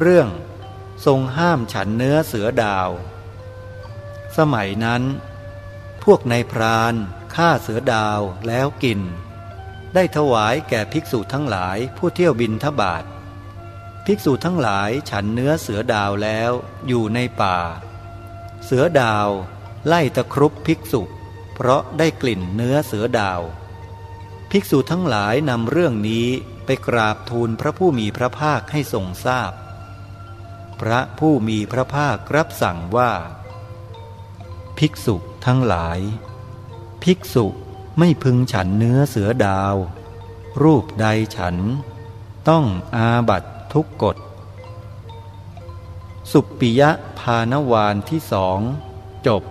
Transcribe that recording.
เรื่องทรงห้ามฉันเนื้อเสือดาว สมัยนั้น พวกนายพรานฆ่าเสือดาวแล้วกิน ได้ถวายแก่ภิกษุทั้งหลายผู้เที่ยวบินทบาทภิกษุทั้งหลายฉันเนื้อเสือดาวแล้วอยู่ในป่า เสือดาวไล่ตะครุบภิกษุ เพราะได้กลิ่นเนื้อเสือดาว ภิกษุทั้งหลายนำเรื่องนี้ไปกราบทูลพระผู้มีพระภาคให้ทรงทราบพ พระผู้มีพระภาครับสั่งว่า ภิกษุทั้งหลาย ภิกษุไม่พึงฉันเนื้อเสือดาว รูปใดฉัน ต้องอาบัตทุกกฎ สุปปิยะพานวานที่สอง จบ